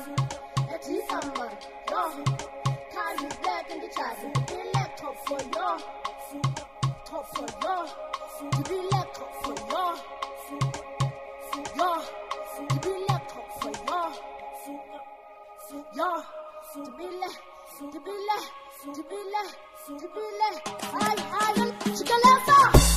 Tarzan, Y'all, Tarzan black and the Tarzan, be let talk for y'all. Talk for y'all, to be let talk for y'all. Y'all, to be let talk for y'all. Y'all, to be let, to be let, to be let, to be let. I, I, to the left.